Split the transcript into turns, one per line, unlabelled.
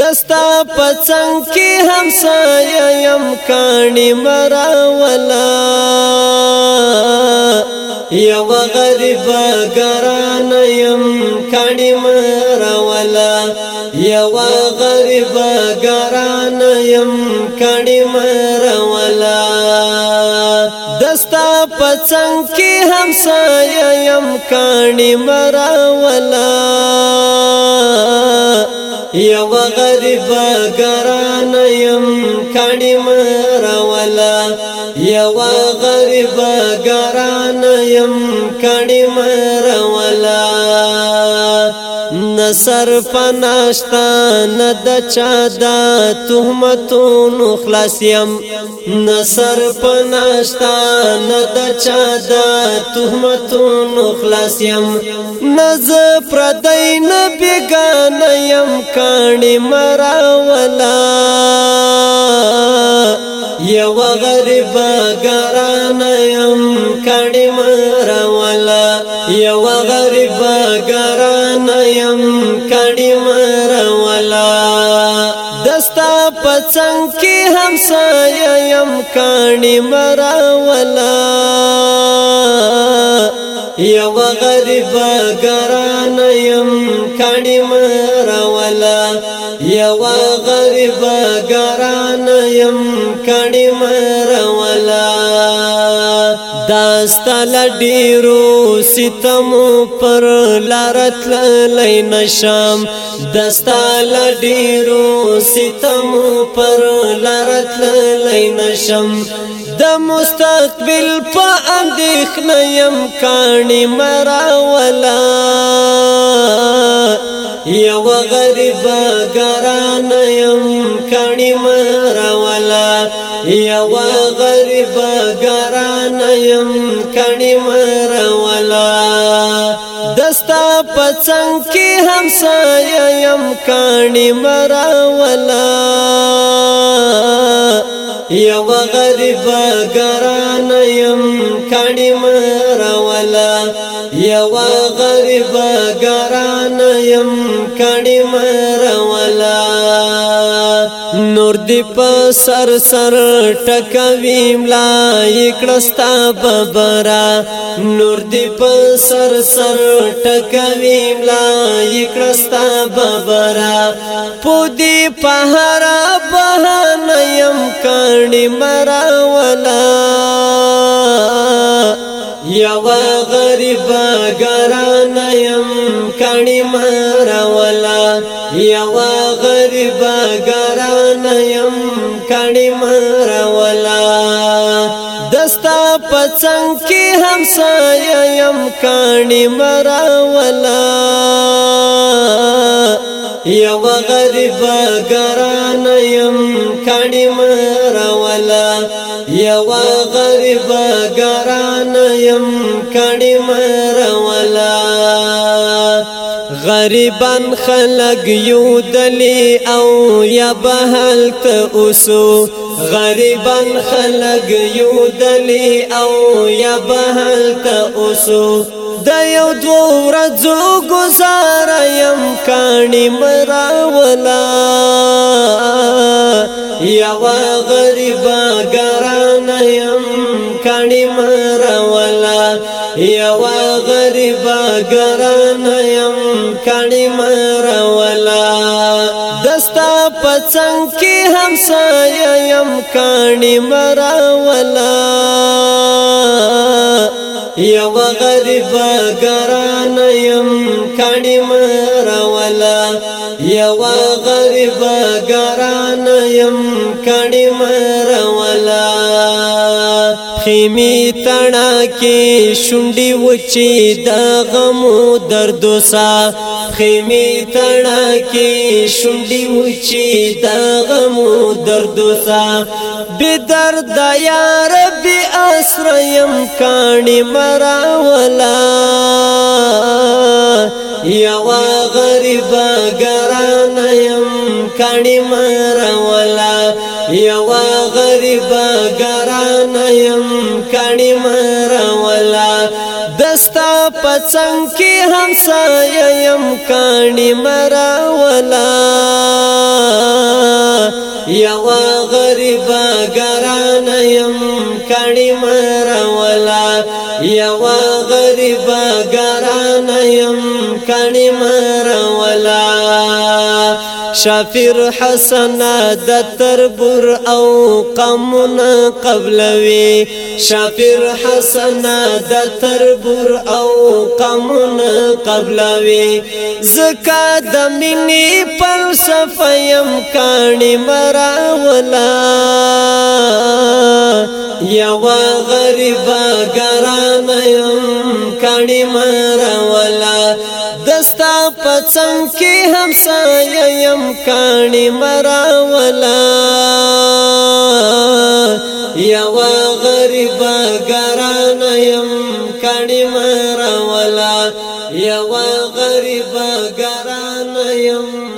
دستا پڅنګ کې همسایه يم کانی مراولا یو غریب ګران يم کانی مراولا یو غریب ګران يم کانی مراولا دستا پڅنګ کې همسایه يم کانی مراولا یو غریب ګران يم کړي مرولا یو غریب ګران يم کړي مرولا سر پناشتا نه د چا د تهمتونو خلاص يم نه سر پناشتا نه د چا د تهمتونو خلاص يم نه ز پردای نه بیگانه يم کانی مرا ولا یو غریب ګران يم کړي مروالا یو غریب ګران يم کړي مروالا دستا پڅنګ کې همسایا يم کړي مروالا یو غریب ګران یوا غریب ګران يم کړي مرولا داستل ډیرو ستم پر لارت لین شام داستل ډیرو ستم پر لارت لین شام د مستقبل په اندېښنه يم کاڼي مراولا یو غریب غریب ګران يم کڼي مروالا دستا پڅنګ کې همسایا يم کڼي مروالا یو غریب ګران يم کڼي مروالا یو غریب ګران يم کڼي مروالا نور دی په سر سر ټکوي ملا یکړستا ببرا نور دی په سر سر ټکوي ملا یکړستا ببرا پودي په هر بهانه يم کړي مرا ولا یوا غریب ګران يم کړي مرا ولا یوا نیم کړي مرولا دستا پڅنګ کې همسایه يم کړي مرولا یو غریب ګران يم کړي مرولا یو غریب ګران يم کړي مرولا غریبان خلق یو دلی او یا بهلت اوسو غریبان خلق یو دلی او یا بهلت اوسو د یو دو ورځو گزار يم کانی مراولا یا غریبان خدای مرولا دستا پڅنګ کې همسایه يم کانی مرولا یو غریب ګران يم کانی مرولا یو غریب ګران يم کانی مرولا خیمه تڼا کې شونډي وچی د غم درد وسا خیمه تڼا کې شونډي وچی د غم درد وسا به درد یا رب اسریم کانی مرا ولا یا غریب ګران کړي مرولا یو غریب ګران يم کړي مرولا دستا پڅنګ کې همسایه يم کړي مرولا یو غریب ګران يم کړي مرولا یو غریب ګران يم کړي مرولا شافر حسن د تربور او قمن قبلوي شافر حسن د تربور او قمن قبلوي زکا د منی فلسفه يم کاني مراولا یوا غریب گران یم کانی مرا ولا دستا پڅنګ کې هم سایم کانی مراولا یا وا غریب ګران يم کانی مراولا یا وا غریب ګران يم